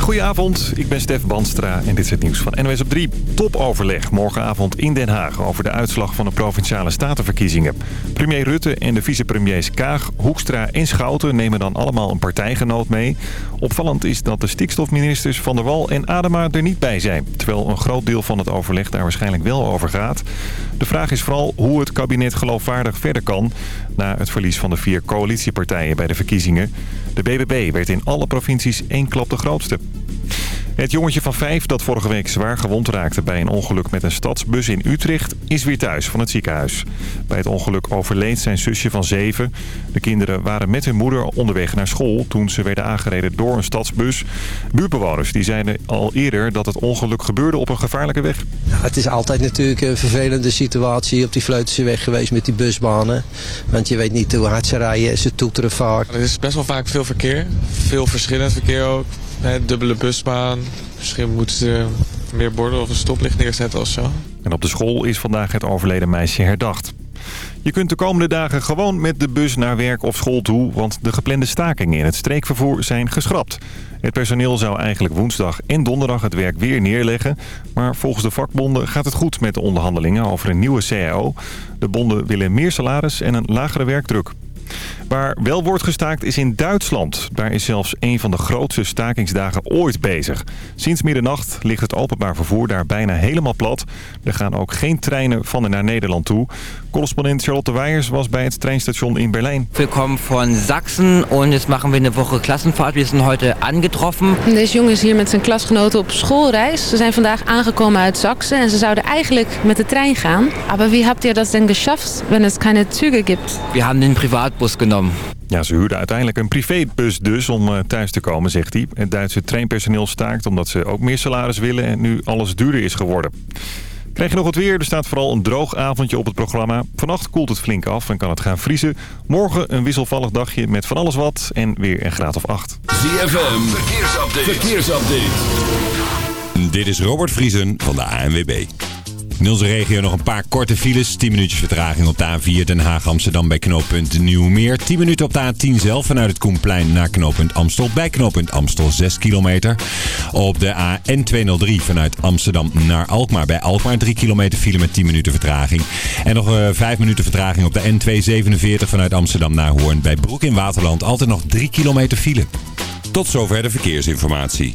Goedenavond, ik ben Stef Banstra en dit is het nieuws van NWS op 3. Topoverleg morgenavond in Den Haag over de uitslag van de Provinciale Statenverkiezingen. Premier Rutte en de vicepremiers Kaag, Hoekstra en Schouten nemen dan allemaal een partijgenoot mee. Opvallend is dat de stikstofministers Van der Wal en Adema er niet bij zijn. Terwijl een groot deel van het overleg daar waarschijnlijk wel over gaat. De vraag is vooral hoe het kabinet geloofwaardig verder kan... na het verlies van de vier coalitiepartijen bij de verkiezingen. De BBB werd in alle provincies één klap de grootste. Het jongetje van vijf dat vorige week zwaar gewond raakte bij een ongeluk met een stadsbus in Utrecht is weer thuis van het ziekenhuis. Bij het ongeluk overleed zijn zusje van zeven. De kinderen waren met hun moeder onderweg naar school toen ze werden aangereden door een stadsbus. Buurtbewoners die zeiden al eerder dat het ongeluk gebeurde op een gevaarlijke weg. het is altijd natuurlijk een vervelende situatie op die Vleutense weg geweest met die busbanen. Want je weet niet hoe hard ze rijden, ze toeteren vaak. Er is best wel vaak veel verkeer, veel verschillend verkeer ook. Hè, dubbele busbaan. Misschien moeten ze meer borden of een stoplicht neerzetten of zo. En op de school is vandaag het overleden meisje herdacht. Je kunt de komende dagen gewoon met de bus naar werk of school toe... want de geplande stakingen in het streekvervoer zijn geschrapt. Het personeel zou eigenlijk woensdag en donderdag het werk weer neerleggen. Maar volgens de vakbonden gaat het goed met de onderhandelingen over een nieuwe CAO. De bonden willen meer salaris en een lagere werkdruk. Waar wel wordt gestaakt is in Duitsland. Daar is zelfs een van de grootste stakingsdagen ooit bezig. Sinds middernacht ligt het openbaar vervoer daar bijna helemaal plat. Er gaan ook geen treinen van en naar Nederland toe. Correspondent Charlotte Weijers was bij het treinstation in Berlijn. We komen van Sachsen en jetzt machen we een Woche Klassenfahrt. We zijn heute aangetroffen. Deze jongen is hier met zijn klasgenoten op schoolreis. Ze zijn vandaag aangekomen uit Sachsen en ze zouden eigenlijk met de trein gaan. Maar wie habt ihr das denn geschafft, wenn es keine Züge gibt? We hebben een privaatbus genomen. Ja, ze huurden uiteindelijk een privébus dus om eh, thuis te komen, zegt hij. Het Duitse treinpersoneel staakt omdat ze ook meer salaris willen en nu alles duurder is geworden. Krijg je nog wat weer? Er staat vooral een droog avondje op het programma. Vannacht koelt het flink af en kan het gaan vriezen. Morgen een wisselvallig dagje met van alles wat en weer een graad of 8. ZFM, verkeersupdate. verkeersupdate. Dit is Robert Vriesen van de ANWB. In onze regio nog een paar korte files. 10 minuutjes vertraging op de A4 Den Haag-Amsterdam bij knooppunt Nieuwmeer. 10 minuten op de A10 zelf vanuit het Koenplein naar knooppunt Amstel. Bij knooppunt Amstel 6 kilometer. Op de AN203 vanuit Amsterdam naar Alkmaar. Bij Alkmaar 3 kilometer file met 10 minuten vertraging. En nog uh, 5 minuten vertraging op de N247 vanuit Amsterdam naar Hoorn. Bij Broek in Waterland altijd nog 3 kilometer file. Tot zover de verkeersinformatie.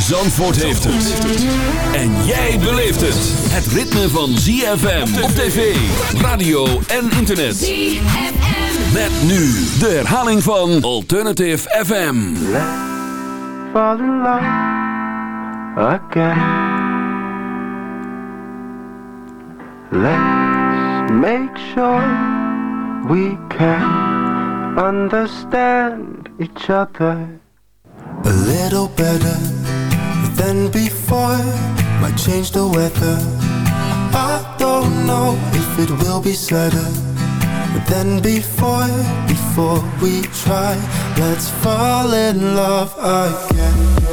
Zandvoort heeft het. En jij beleeft het. Het ritme van ZFM op tv, radio en internet. ZFM. Met nu de herhaling van Alternative FM. Let's fall in love again. Let's make sure we can understand each other a little better. Than before. Might change the weather. I don't know if it will be sadder than before. Before we try Let's fall in love again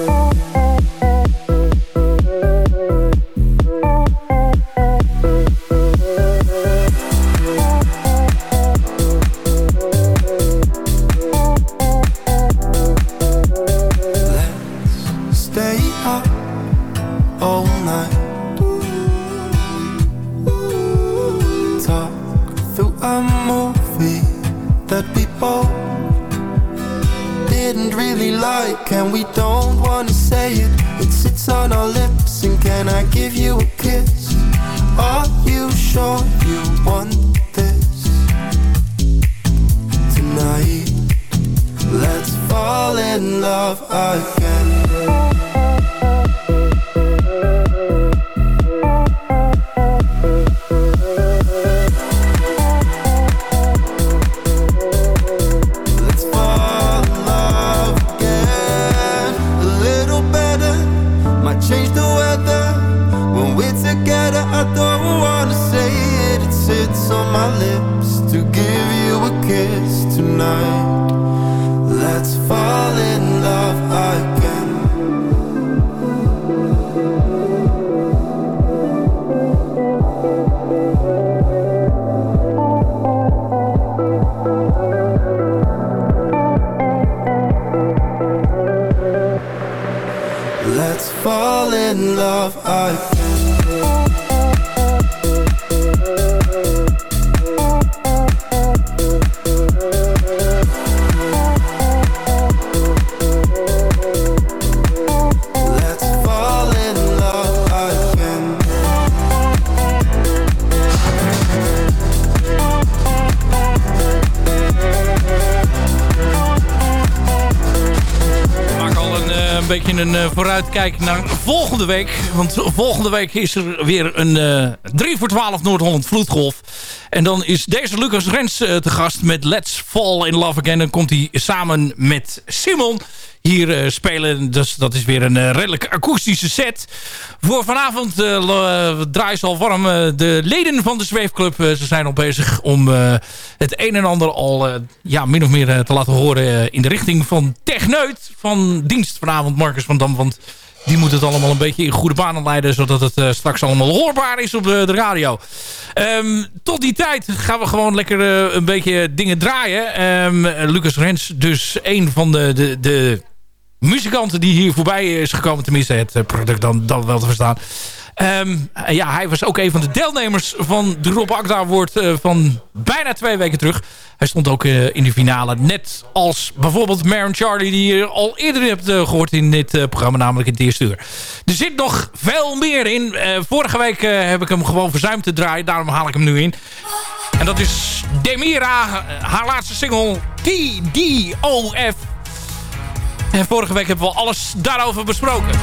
eh, een eh, vooruitkijk naar volgende week. Want volgende week is er weer een eh 3 voor 12 Noord-Holland vloedgolf. En dan is deze Lucas Rens eh, te gast met Let's Fall in Love Again. Dan komt hij samen met Simon hier eh, spelen. Dus dat is weer een eh, redelijk akoestische set. Voor vanavond lo- draaien ze al warm de leden van de Zweefclub. Ze zijn al bezig om het een en ander al ja, min of meer te laten horen... in de richting van Techneut. Van dienst vanavond Marcus van Dam. Want die moet het allemaal een beetje in goede banen leiden... zodat het eh, straks allemaal hoorbaar is op de, radio. Ehm, tot die tijd gaan we gewoon lekker eh, een beetje dingen draaien. Ehm, Lucas Rens, dus een van de, de, de muzikanten die hier voorbij is gekomen. Tenminste, het eh, product dan, dan wel te verstaan. Ehm, ja, hij was ook een van de deelnemers van de Rob Akda Award eh, van bijna twee weken terug. Hij stond ook eh, in de finale. Net als bijvoorbeeld Maren Charlie die je al eerder hebt eh, gehoord in dit programma. Namelijk in het eerste. Er zit nog veel meer in. Vorige week heb ik hem gewoon verzuimd te draaien. Daarom haal ik hem nu in. En dat is Demira. Haar laatste single TDOF. En vorige week hebben we alles daarover besproken.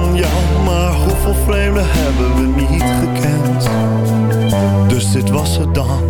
Van maar hoeveel vreemden hebben we niet gekend? Dus dit was het dan.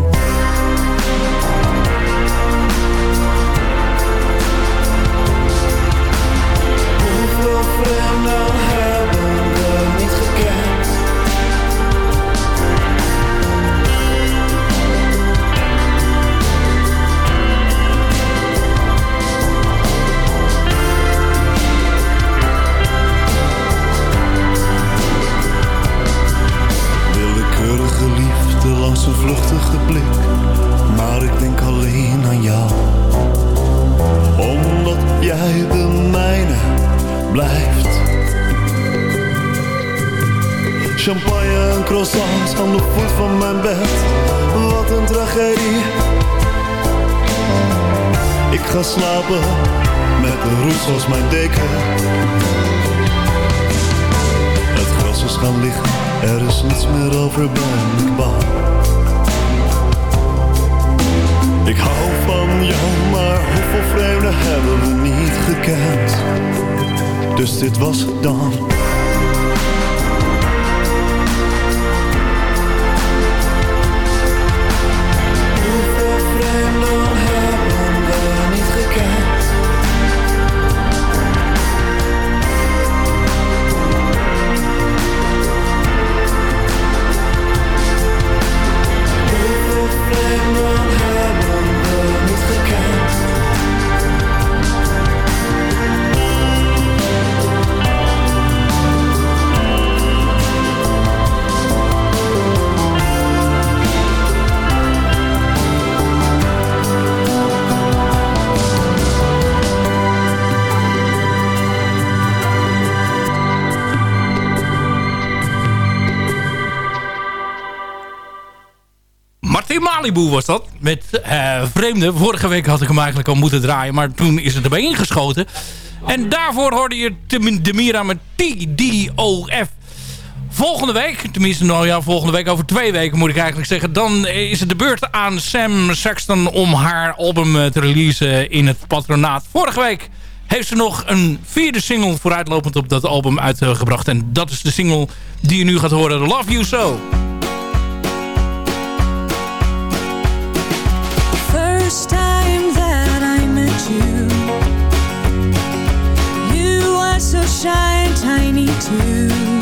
Ga slapen met de roes als mijn deken. Het gras is gaan liggen, er is niets meer over, ben ik bang. Ik hou van jou, maar hoeveel vreemden hebben we niet gekend? Dus dit was het dan Malibu was dat. Met eh Vreemde. Vorige week had ik hem eigenlijk al moeten draaien. Maar toen is het erbij ingeschoten. En daarvoor hoorde je Tim- Demira met TDOF. Volgende week, tenminste nou ja, volgende week over twee weken moet ik eigenlijk zeggen. Dan is het de beurt aan Sam Sexton om haar album eh, te releasen in het patronaat. Vorige week heeft ze nog een vierde single vooruitlopend op dat album uitgebracht. En dat is de single die je nu gaat horen, Love You So. You, you were so shy and tiny too.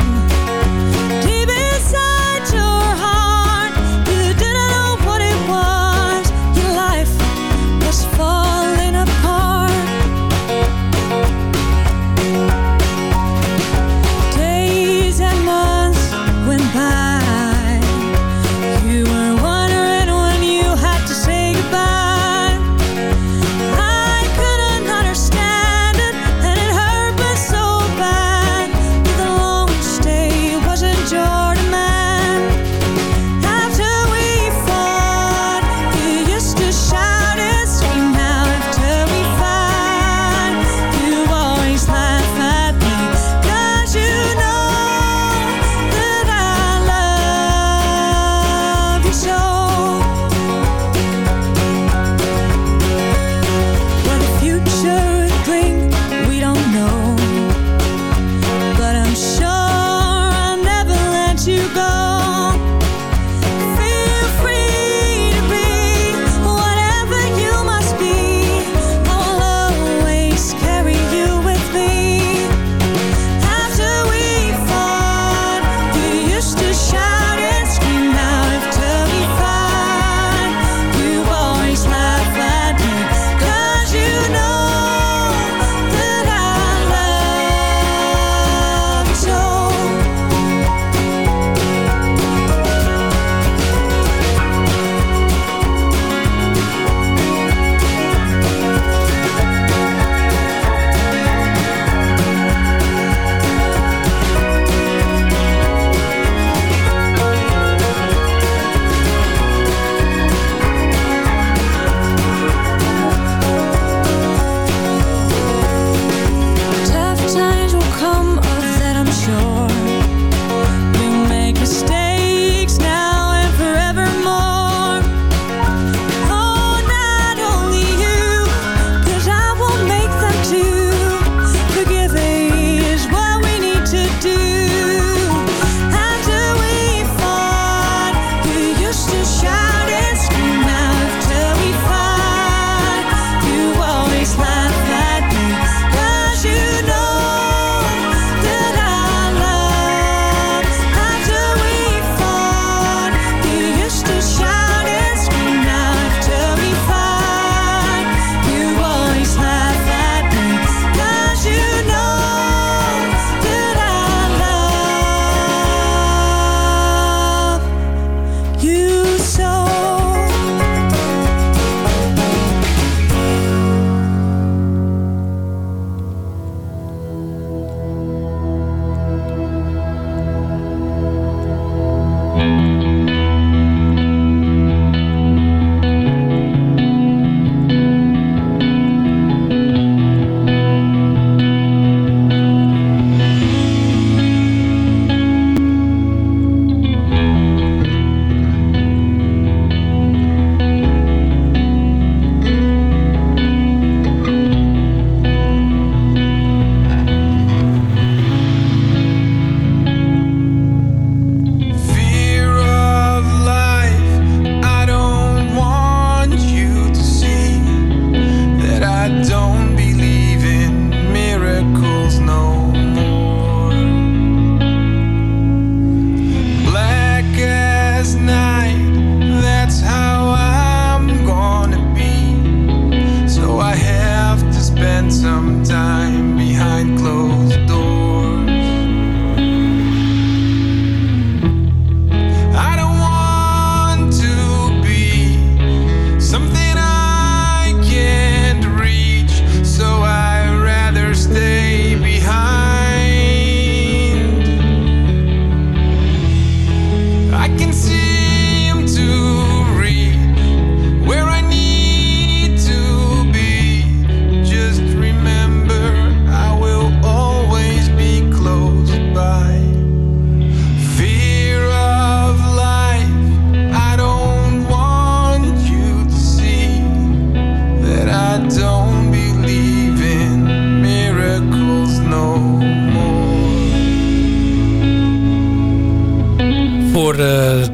voor eh,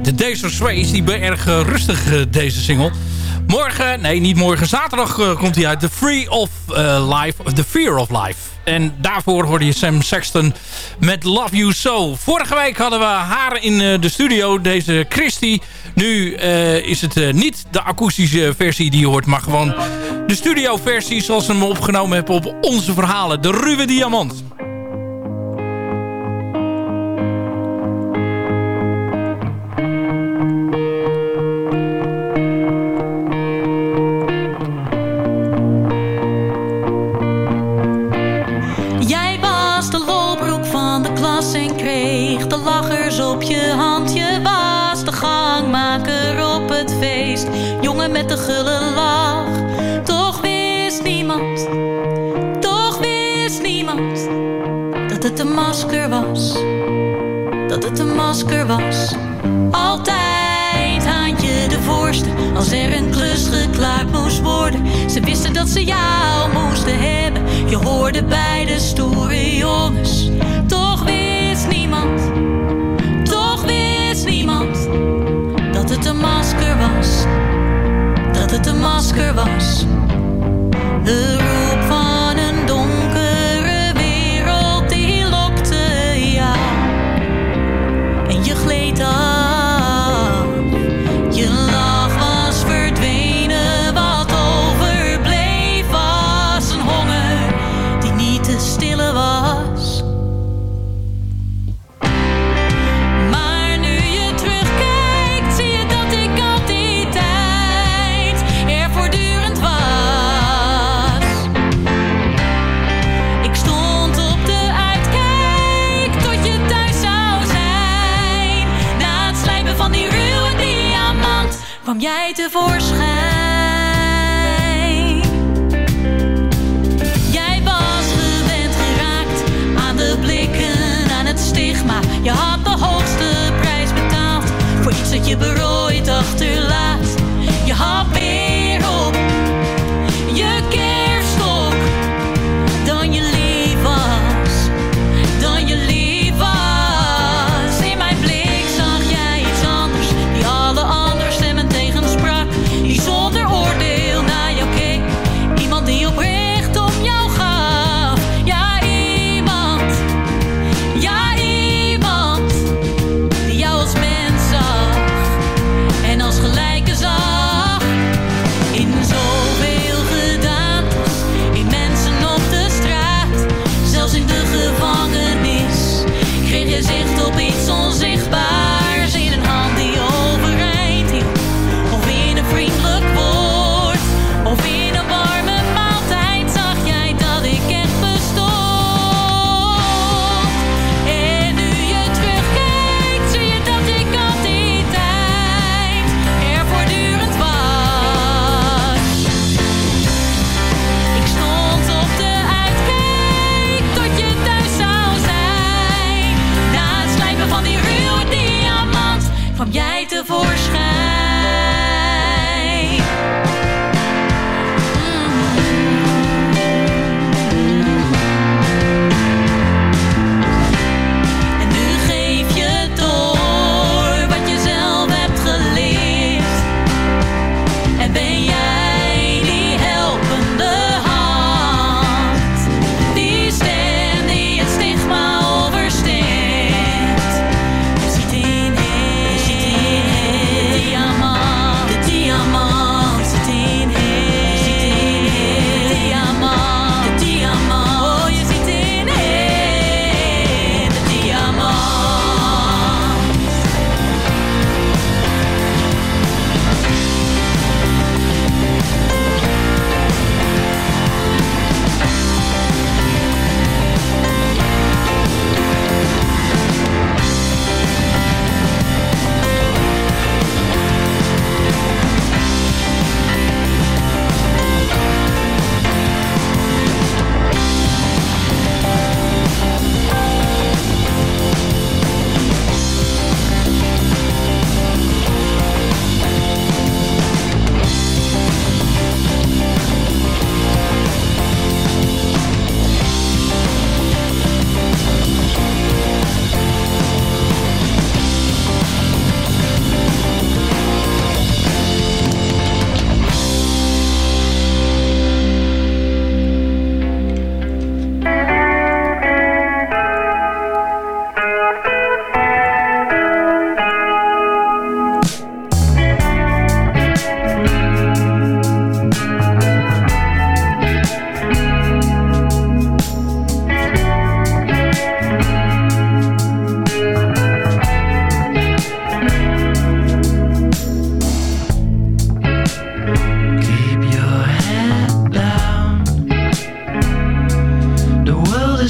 de Deezer Sway is Die ben erg rustig, eh, deze single. Morgen, nee niet morgen, zaterdag eh, komt hij uit. The, Free of, Life, of The Fear of Life. En daarvoor hoorde je Sam Sexton met Love You So. Vorige week hadden we haar in de studio, deze Christy. Nu is het niet de akoestische versie die je hoort, maar gewoon de studio versie zoals ze hem opgenomen hebben op onze verhalen. De ruwe diamant. er een klus geklaard moest worden. Ze wisten dat ze jou moesten hebben. Je hoorde bij de stoere jongens. Toch wist niemand, toch wist niemand dat het een masker was. Dat het een masker was. De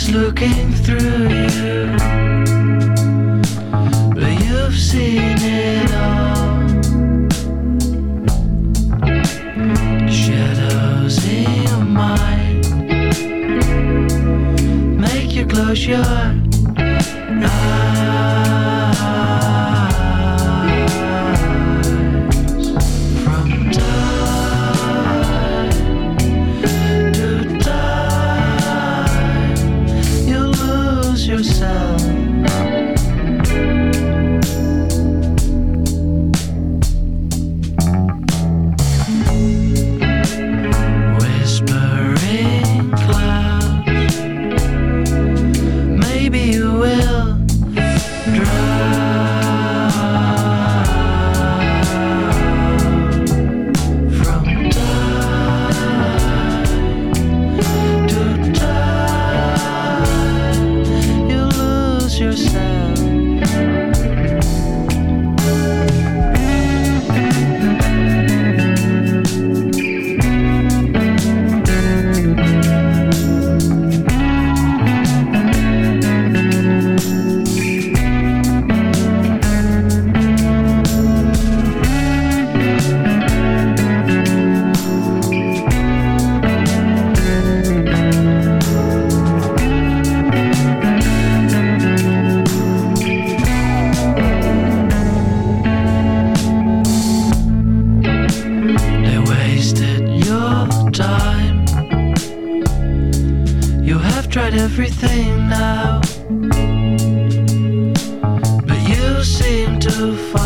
is looking through you. But you've seen it all. Shadows in your mind make you close your eyes. to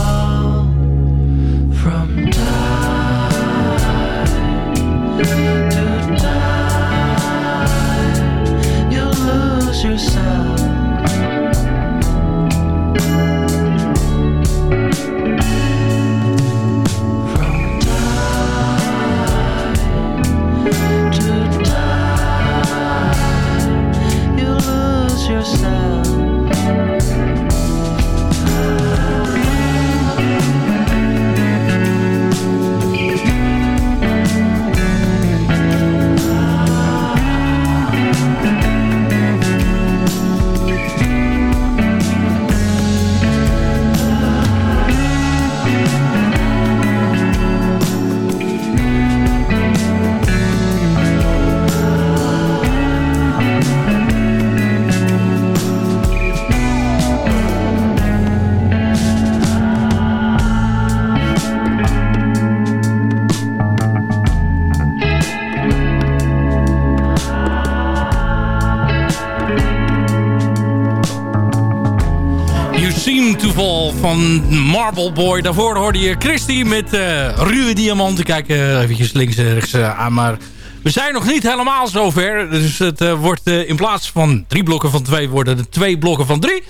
van Marble Boy. Daarvoor hoorde je Christy met uh, ruwe diamanten. Kijk uh, eventjes links en rechts uh, aan. Maar we zijn nog niet helemaal zover. Dus het wordt in plaats van drie blokken van twee... worden er twee blokken van drie.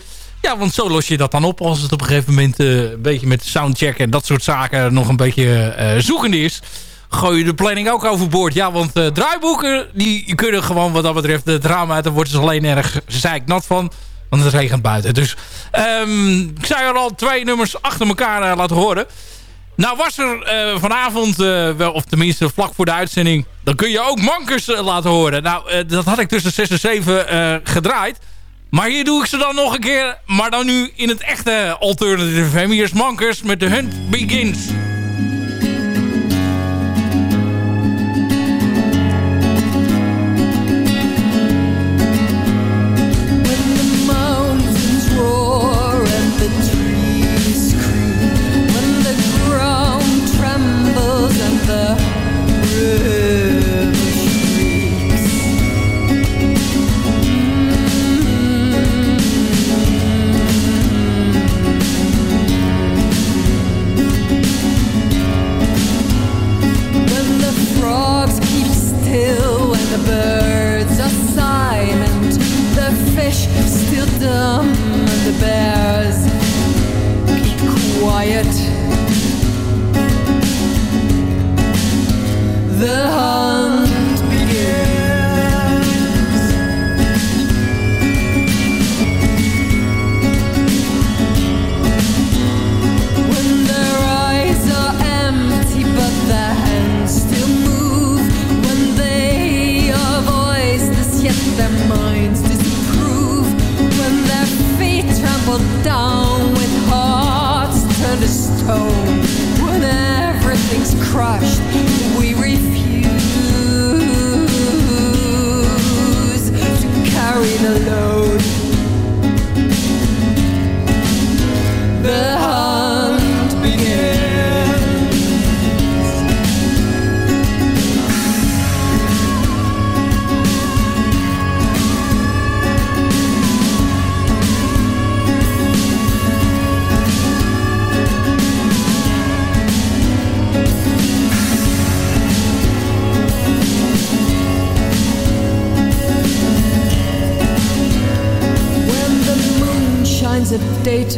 Ja, want zo los je dat dan op als het op een gegeven moment... een beetje met soundcheck en dat soort zaken nog een beetje zoekende is gooi je de planning ook overboord. Ja, want draaiboeken die kunnen gewoon wat dat betreft het raam uit. Dan worden ze alleen erg nat van. Want het regent buiten. Dus um, ik er al twee nummers achter elkaar uh, laten horen. Nou was er uh, vanavond, uh, wel, of tenminste vlak voor de uitzending... dan kun je ook Mankers laten horen. Nou, dat had ik tussen 6 en 7 gedraaid. Maar hier doe ik ze dan nog een keer. Maar dan nu in het echte Alternative FM. Hier is Mankers met The Hunt Begins.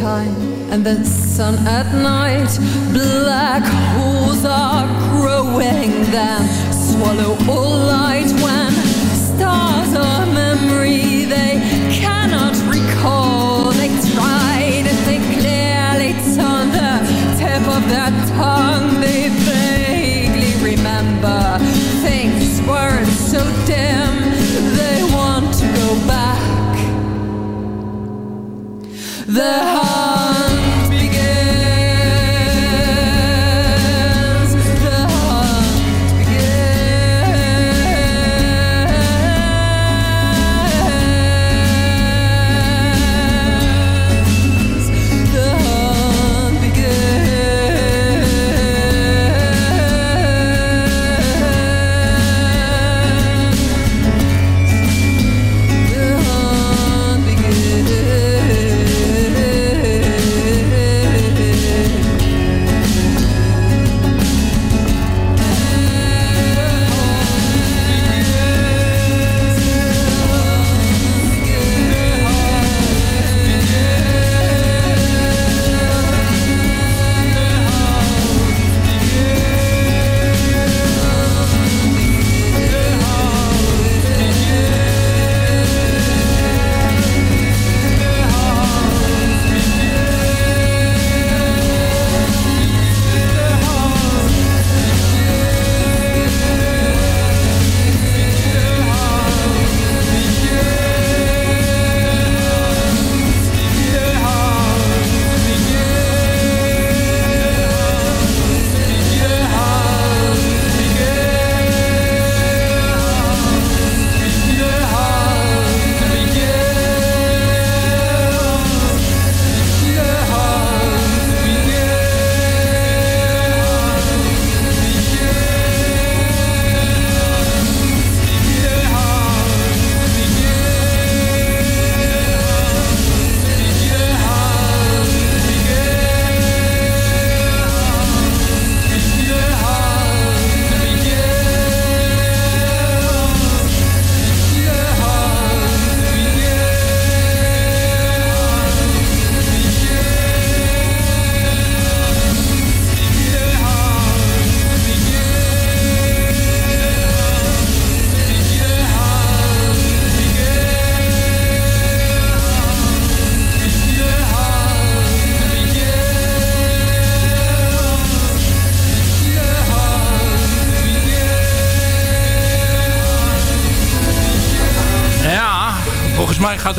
and the sun at night. Black holes are growing them Swallow all light. When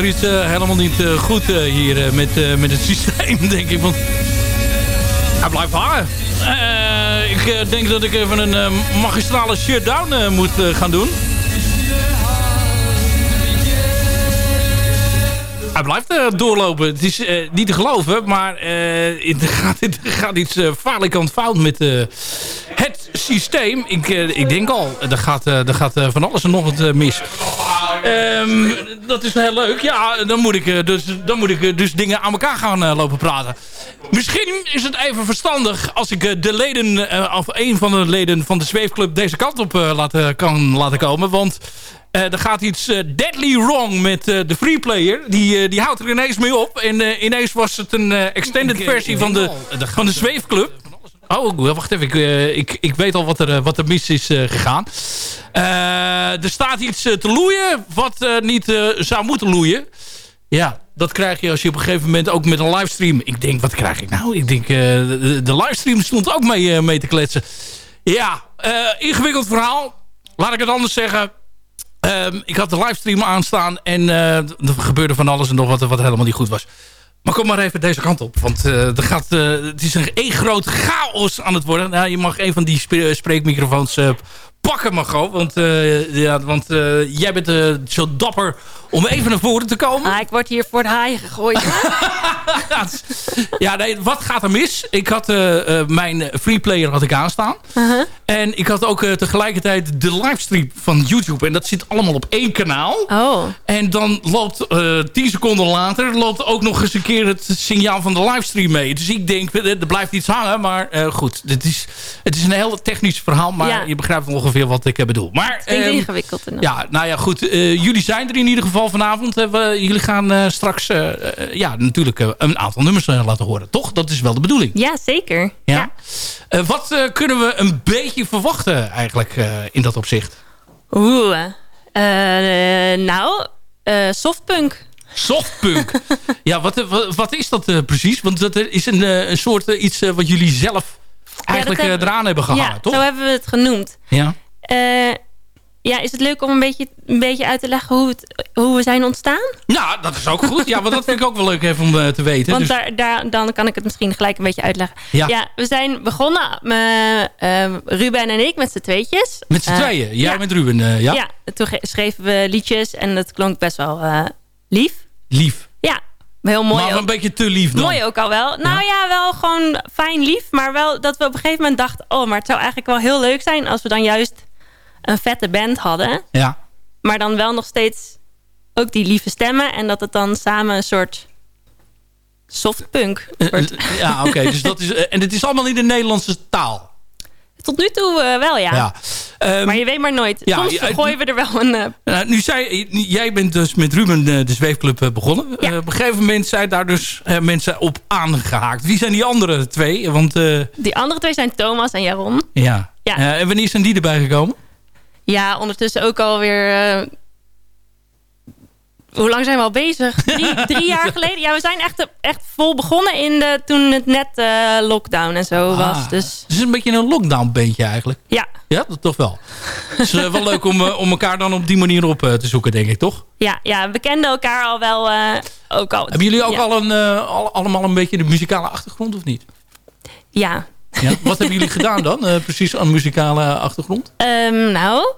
er iets eh, helemaal niet eh, goed eh, hier met, met het systeem, denk ik. Hij blijft hangen. Ik denk dat ik even een magistrale shutdown moet gaan doen. Hij blijft eh, doorlopen. Het is niet te geloven, maar eh, er, gaat, er gaat iets uh, falikant fout met het systeem. Ik, ik denk al, er gaat, gaat van alles en nog wat mis. Ehm, dat is heel leuk. Ja, dan moet ik, eh, dus, dan moet ik eh, dus dingen aan elkaar gaan eh, lopen praten. Misschien is het even verstandig als ik de leden, of een van de leden van de zweefclub deze kant op laten, kan laten komen. Want er gaat iets deadly wrong met de free player. Die, die houdt er ineens mee op. En ineens was het een extended versie van de, van de zweefclub. Oh, wacht even. Ik, eh, ik, ik weet al wat er, eh, wat er mis is eh, gegaan. Er staat iets te loeien wat niet zou moeten loeien. Ja, dat krijg je als je op een gegeven moment ook met een livestream... Ik denk, wat krijg ik nou? Ik denk, de, de livestream stond ook mee, mee te kletsen. Ja, ingewikkeld verhaal. Laat ik het anders zeggen. Ehm, ik had de livestream aanstaan en er gebeurde van alles en nog wat, wat helemaal niet goed was. Maar kom maar even deze kant op. Want eh, er gaat, eh, het is een één groot chaos aan het worden. Nou, je mag een van die spe- spreekmicrofoons eh, pakken, Margot. Want, eh, ja, want eh, jij bent eh, zo dapper om even naar voren te komen. Ah, ik word hier voor de haaien gegooid. Ja, nee, wat gaat er mis? Ik had mijn freeplayer had ik aanstaan. Uh-huh. En ik had ook tegelijkertijd de livestream van YouTube. En dat zit allemaal op één kanaal. Oh. En dan loopt 10 seconden later... loopt ook nog eens een keer het signaal van de livestream mee. Dus ik denk, er blijft iets hangen. Maar goed, het is, het is een heel technisch verhaal. Maar Ja. je begrijpt ongeveer wat ik eh, bedoel. Maar, Klinkt ehm, ingewikkeld. ja, nou ja, goed. eh, jullie zijn er in ieder geval vanavond. Eh, we- jullie gaan straks ja, natuurlijk een aantal nummers laten horen. Toch? Dat is wel de bedoeling. Ja, zeker. Ja. Wat kunnen we een beetje verwachten eigenlijk in dat opzicht? Oeh. eh, nou, softpunk. Softpunk. ja, wat, wat, wat is dat precies? Want dat is een, een soort iets wat jullie zelf eigenlijk eh, hebben- eraan hebben gehangen, ja, toch? zo hebben we het genoemd. Ja. Eh, ja, is het leuk om een beetje, een beetje uit te leggen hoe, het, hoe we zijn ontstaan? Nou, dat is ook goed. Ja, want dat vind ik ook wel leuk even om eh, te weten. Want Dus- daar, daar, dan kan ik het misschien gelijk een beetje uitleggen. Ja. we zijn begonnen, met eh, Ruben en ik, met z'n tweetjes. met z'n tweeën. Jij ja. met Ruben, ja? Ja, toen schreven we liedjes en dat klonk best wel lief. Lief. Heel mooi maar ook. een beetje te lief dan. Mooi ook al wel. Nou ja, wel gewoon fijn lief. Maar wel dat we op een gegeven moment dachten... oh, maar het zou eigenlijk wel heel leuk zijn... als we dan juist een vette band hadden. Ja. Maar dan wel nog steeds ook die lieve stemmen. En dat het dan samen een soort softpunk wordt. Eh, Ja, oké. dus dat is, eh, en het is allemaal in de Nederlandse taal. Tot nu toe eh, wel, ja. Ja. Ehm, maar je weet maar nooit. ja, Soms ja, gooien we er wel een... eh, Nou, nu zei, jij bent dus met Ruben eh, de zweefclub eh, begonnen. Eh, op een gegeven moment zijn daar dus eh, mensen op aangehaakt. Wie zijn die andere twee? Want eh, die andere twee zijn Thomas en Jaron. ja. Ja. Eh, en wanneer zijn die erbij gekomen? Ja, ondertussen ook alweer... hoe lang zijn we al bezig? Drie, drie jaar geleden. Ja, we zijn echt, echt vol begonnen in de, toen het net eh, lockdown en zo was. Ah, Dus Het is een beetje een lockdown bandje eigenlijk. ja, Ja, dat toch wel. Het is eh, wel leuk om, eh, om elkaar dan op die manier op te zoeken, denk ik, toch? ja, ja, we kenden elkaar al wel. ook al, Hebben jullie ook ja. al een, al, allemaal een beetje de muzikale achtergrond, of niet? Ja. Ja? Wat hebben jullie gedaan dan, precies aan muzikale achtergrond? Ehm, nou...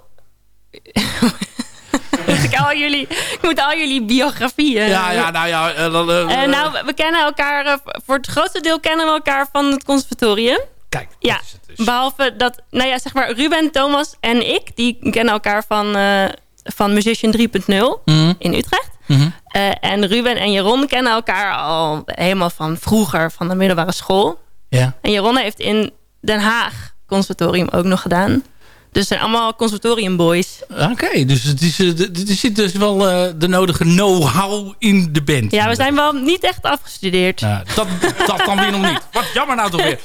moet ik, al jullie, ik moet al jullie biografieën... Ja, ja, nou ja. eh, dan, eh, Eh, nou, we- kennen elkaar... eh, voor het grootste deel kennen we elkaar van het conservatorium. Kijk, Ja, behalve dat... Nou ja, zeg maar Ruben, Thomas en ik... die kennen elkaar van, eh, van Musician 3.0 Mhm. in Utrecht. Mhm. Eh, en Ruben en Jeroen kennen elkaar al helemaal van vroeger... van de middelbare school. Ja. En Jeroen heeft in Den Haag conservatorium ook nog gedaan. Dus het zijn allemaal conservatoriumboys. Oké, dus het is, eh, er zit dus wel eh, de nodige know-how in de band. Ja, we zijn wel niet echt afgestudeerd. Nou, dat, dat dan weer nog niet. Wat jammer nou toch weer.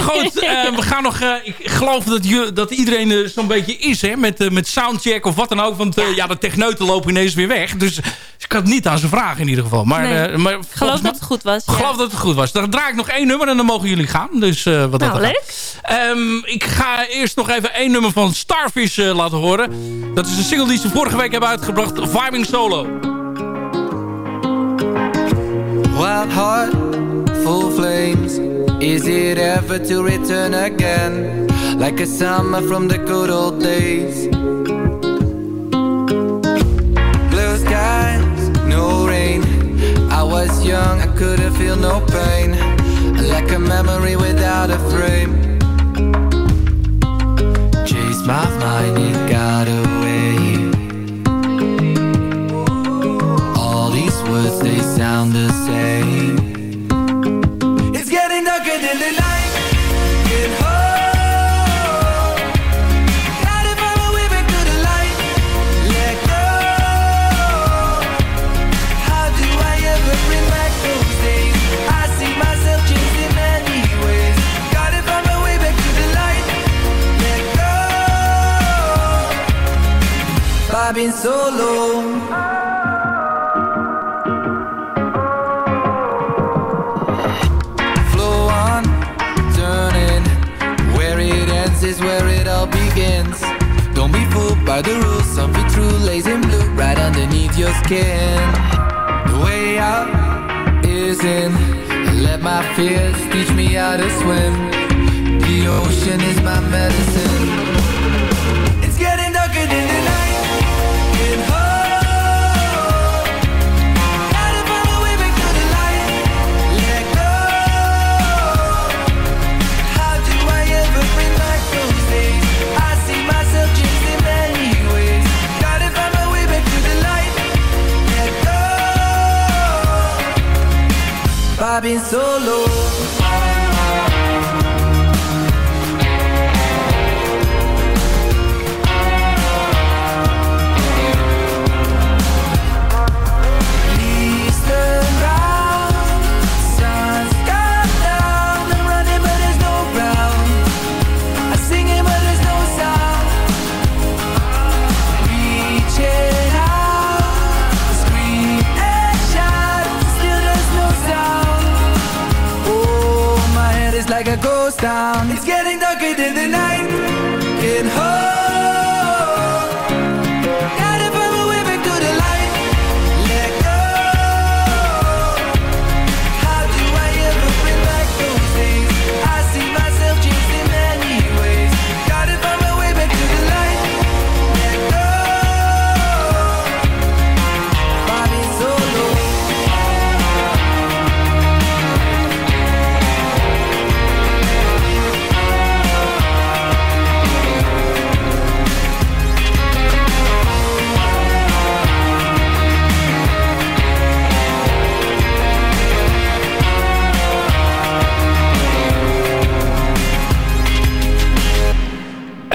Goed, eh, we gaan nog... eh, ik geloof dat, je, dat iedereen eh, zo'n beetje is, hè? Met, eh, met soundcheck of wat dan ook. Want eh, ja, de techneuten lopen ineens weer weg. Dus ik het niet aan ze vragen in ieder geval. Maar, Nee. eh, maar Ik geloof dat het goed was. ja. geloof dat het goed was. Dan draai ik nog één nummer en dan mogen jullie gaan. Dus eh, wat Nou, leuk. Ehm, ik ga eerst nog even één nummer van Starfish eh, laten horen. Dat is een single die ze vorige week hebben uitgebracht. Vibing Solo. hot, hot, full flames. Is it ever to return again? Like a summer from the good old days. Blue skies, no rain. I was young, I couldn't feel no pain. Like a memory without a frame. mach meine Geist. So low. flow on, turning. Where it ends is where it all begins. Don't be fooled by the rules, some be true, lazy and blue, right underneath your skin. The way out is in. Let my fears teach me how to swim. The ocean is my medicine. I've been so low. Town. It's getting darker than the night.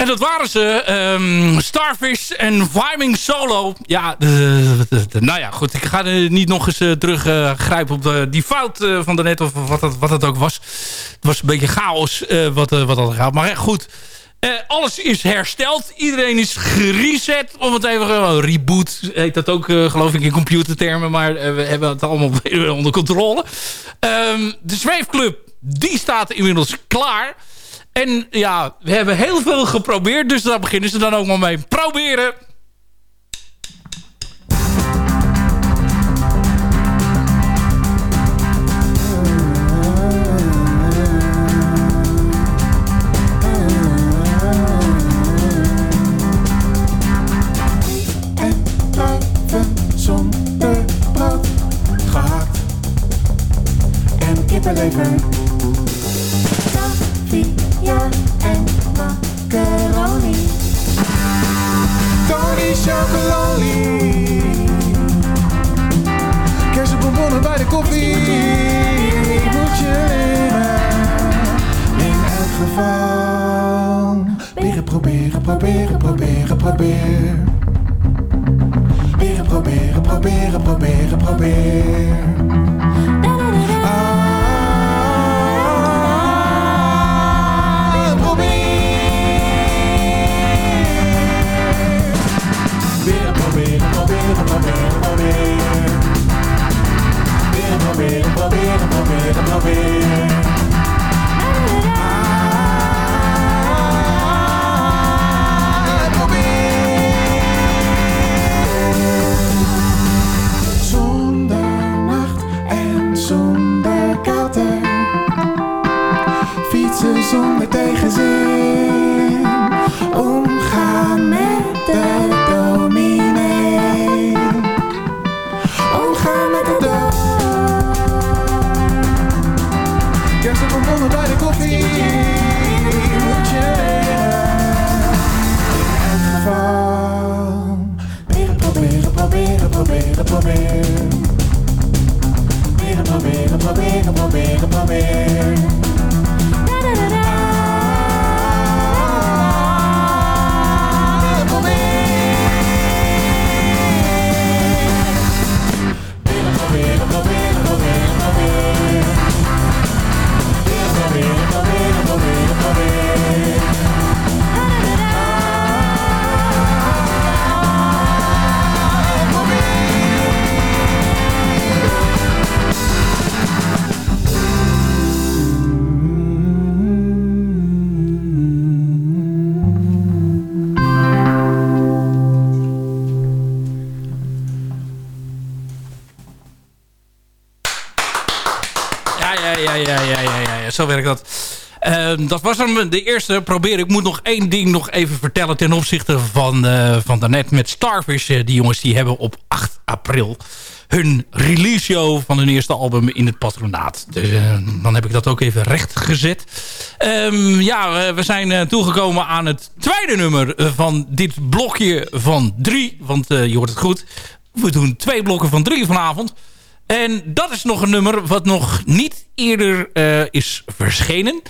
En dat waren ze. ehm, Starfish en Viming Solo. Ja, de, nou ja, goed. Ik ga er niet nog eens uh, teruggrijpen op de, die fout eh, van daarnet. Of wat het, wat ook was. Het was een beetje chaos eh, wat, eh, wat dat gaat. Maar eh, goed. Eh, alles is hersteld. Iedereen is gereset. Om het even... uh, reboot heet dat ook, eh, geloof ik, in computertermen. Maar eh, we hebben het allemaal onder controle. Ehm, de Zweefclub, die staat inmiddels klaar. En ja, we hebben heel veel geprobeerd. Dus daar beginnen ze dan ook maar mee. Proberen. Caviar en macaroni. Tony Chocolonely. Kersenbonbonnen bij de koffie. Moet je nemen. In elk geval. Proberen, proberen, proberen, proberen, proberen. Proberen, proberen, proberen, proberen, proberen. Proberen, proberen, proberen. Dat was hem de eerste. Probeer. Ik moet nog één ding nog even vertellen ten opzichte van, eh van daarnet met Starfish. Eh, die jongens die hebben op 8 april hun release show van hun eerste album in het patronaat. Dus eh, dan heb ik dat ook even recht gezet. Ehm, ja, we- zijn toegekomen aan het tweede nummer van dit blokje van drie. Want je hoort het goed. We doen twee blokken van drie vanavond. En dat is nog een nummer wat nog niet eerder is verschenen.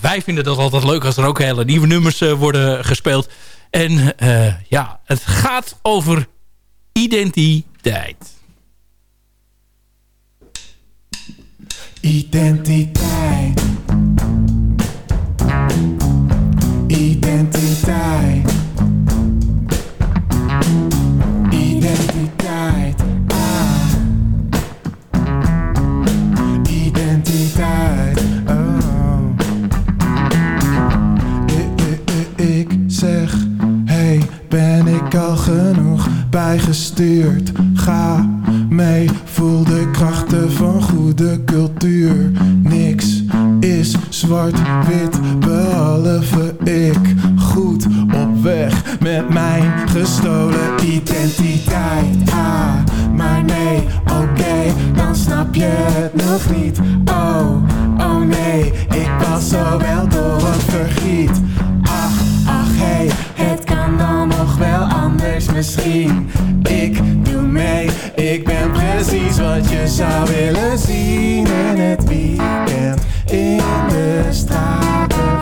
Wij vinden dat altijd leuk als er ook hele nieuwe nummers eh, worden gespeeld. En eh, ja, het gaat over identiteit. Identiteit. Identiteit. Al genoeg bijgestuurd? Ga mee, voel de krachten van goede cultuur. Niks is zwart-wit, behalve ik. Goed op weg met mijn gestolen identiteit. Ah, maar nee, oké, dan snap je het nog niet. Oh, oh nee, ik was zo wel door het vergiet. Ach, ach hey, het misschien. Ik doe mee, ik ben precies wat je zou willen zien in het weekend. In de straten,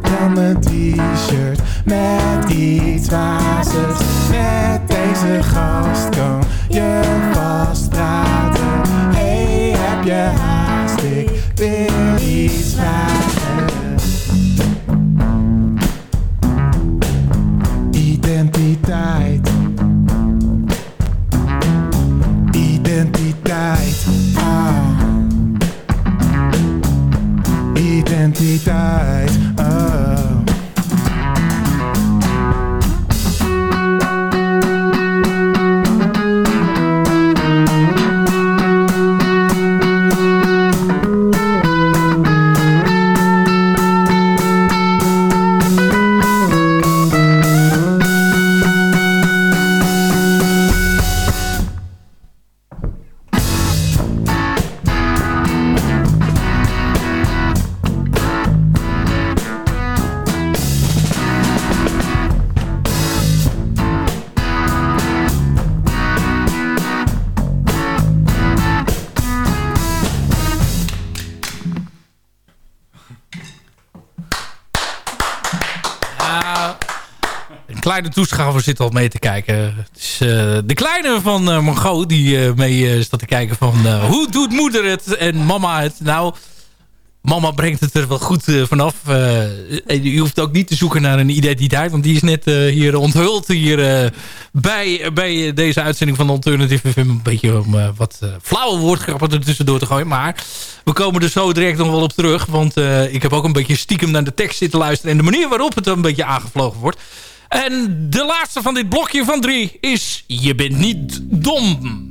dan een t-shirt met iets wazers. Met deze gast kan je vast praten. Hey, heb je haast? Ik wil iets vragen. Kleine toeschouwer zit al mee te kijken. Eh, de kleine van Margot die eh, mee staat te kijken van... hoe doet moeder het en mama het? Nou, mama brengt het er wel goed vanaf. Je hoeft ook niet te zoeken naar een identiteit. Want die is net hier onthuld hier, bij, bij deze uitzending van Alternative FM. Een beetje om wat flauwe woordgrappen er tussendoor te gooien. Maar we komen er zo direct nog wel op terug. Want ik heb ook een beetje stiekem naar de tekst zitten luisteren. En de manier waarop het een beetje aangevlogen wordt. En de laatste van dit blokje van drie is... Je bent niet dom.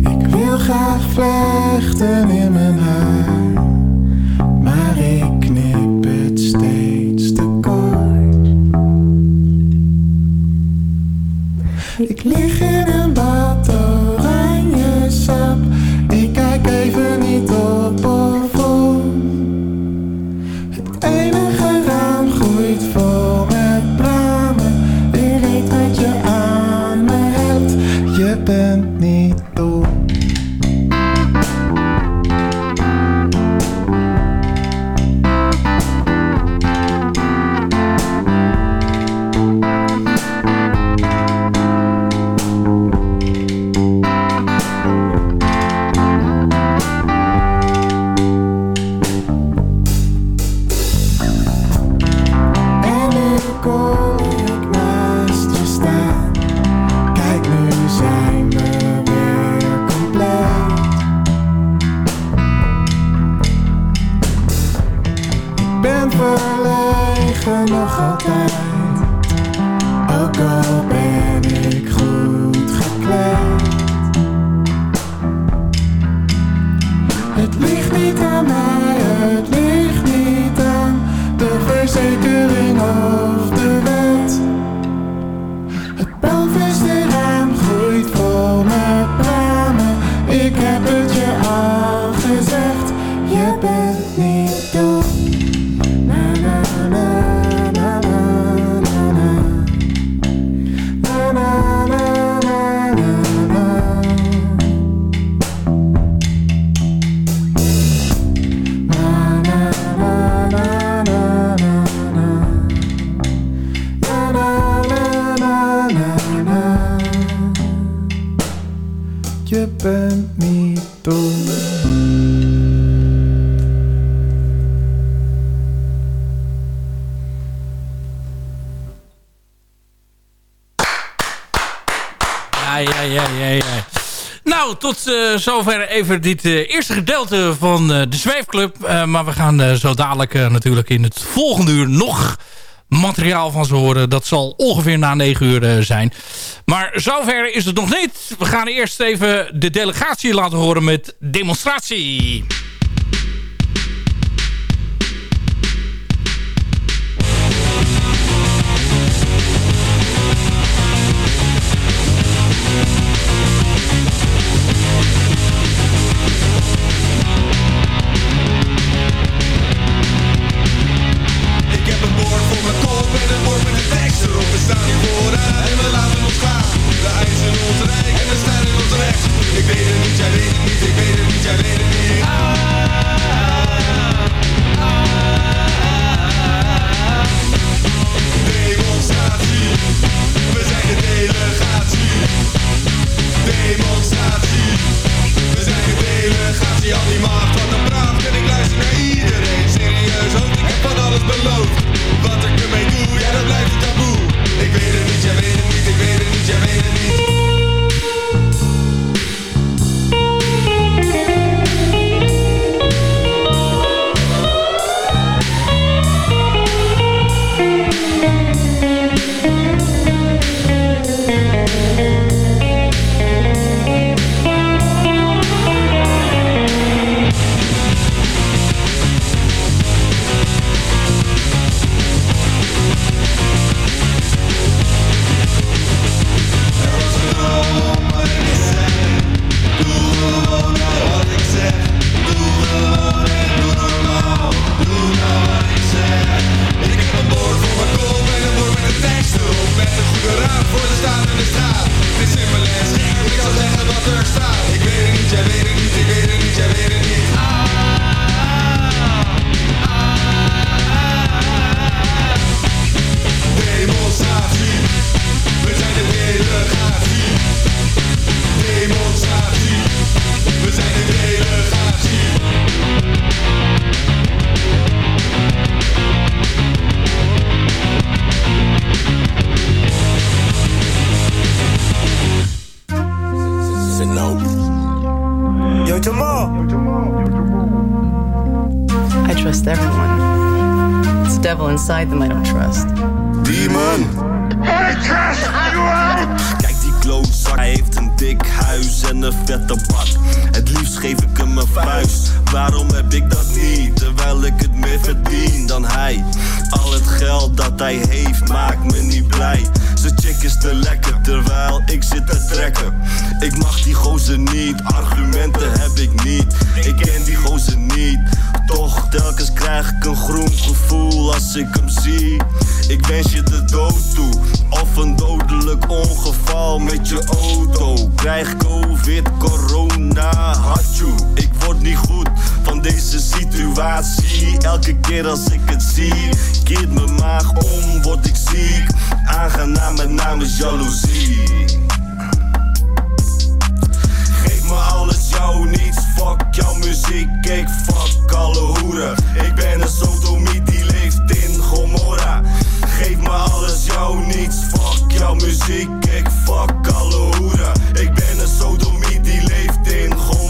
Ik wil graag vlechten in mijn huis. Nou, tot eh, zover even dit eh, eerste gedeelte van eh, de Zwijfclub. maar we gaan zo dadelijk natuurlijk in het volgende uur nog materiaal van ze horen. Dat zal ongeveer na 9 uur zijn. Maar zover is het nog niet. We gaan eerst even de delegatie laten horen met demonstratie. Situatie. Elke keer als ik het zie, keert mijn maag om, word ik ziek. Aangenaam met naam is jaloezie. Geef me alles, jou niets, fuck jouw muziek, ik fuck alle hoeren. Ik ben een sodomiet die leeft in Gomorra. Geef me alles, jou niets, fuck jouw muziek, ik fuck alle hoeren. Ik ben een sodomiet die leeft in Gomorra.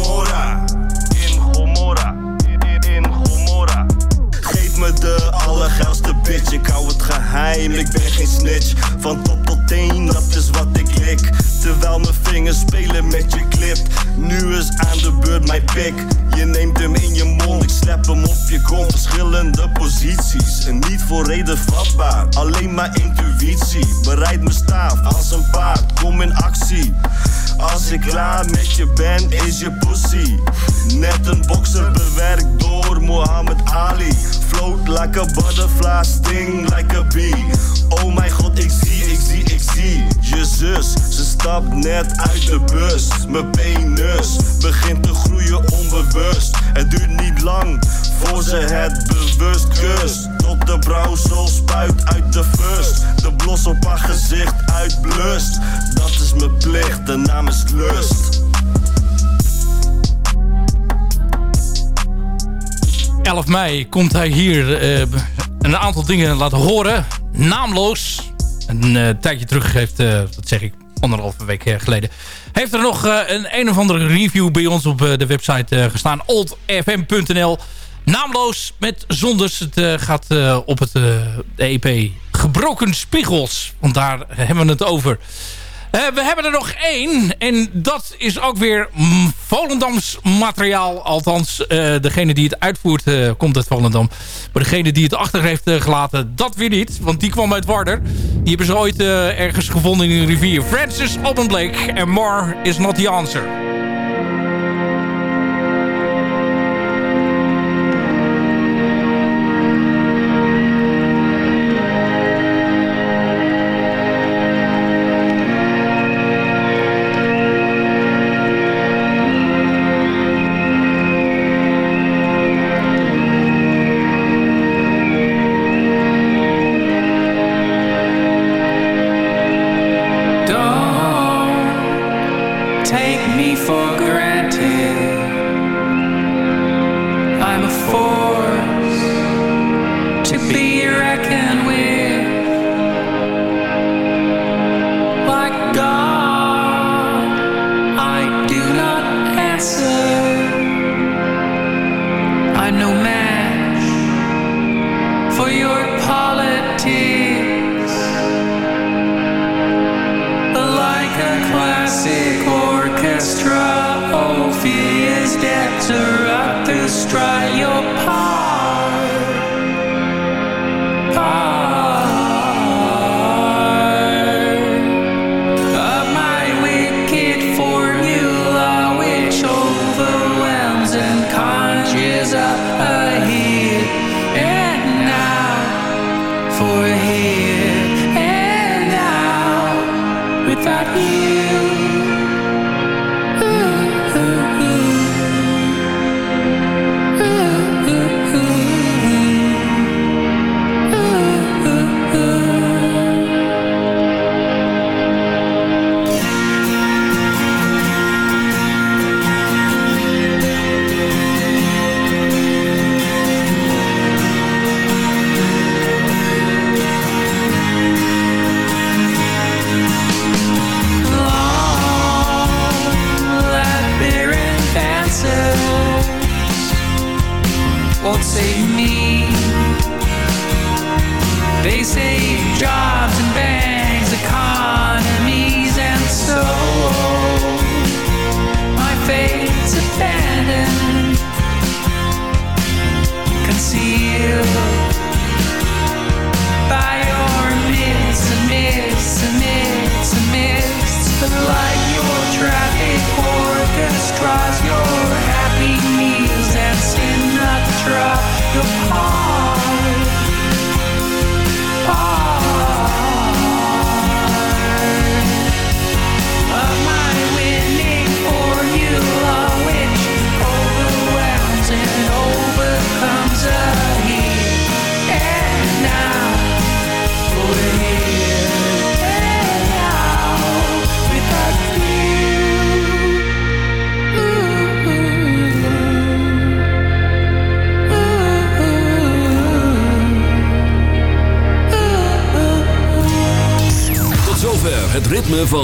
De allergeilste bitch, ik hou het geheim, ik ben geen snitch. Van top tot teen, dat is wat ik lik. Terwijl mijn vingers spelen met je clip. Nu is aan de beurt mijn pik. Je neemt hem in je mond, ik slap hem op je kont. Verschillende posities, en niet voor reden vatbaar. Alleen maar intuïtie, bereid me staaf als een paard. Kom in actie. Als ik klaar met je ben, is je pussy. Net een bokser bewerkt door Muhammad Ali. Float like a butterfly, sting like a bee. Oh mijn god, ik zie, ik zie, ik zie je zus. Ze stapt net uit de bus. Mijn penis begint te groeien onbewust. Het duurt niet lang voor ze het bewust kust. Tot de brouwsel spuit uit de fust. De blos op haar gezicht uitblust. Dat is mijn plicht, de naam is lust. 11 mei komt hij hier eh, een aantal dingen laten horen. Naamloos. Een eh, tijdje terug heeft, eh, dat zeg ik, anderhalve week geleden... heeft er nog een een of andere review bij ons op de website gestaan. oldfm.nl Naamloos met zonders. Het eh, gaat eh, op het eh, de EP Gebroken Spiegels. Want daar hebben we het over. Eh, we hebben er nog één. En dat is ook weer Volendams materiaal. Althans, eh, degene die het uitvoert eh, komt uit Volendam. Maar degene die het achter heeft eh, gelaten, dat weer niet. Want die kwam uit Warder. Die hebben ze ooit eh, ergens gevonden in een rivier. Francis Oppenblake en More is not the answer.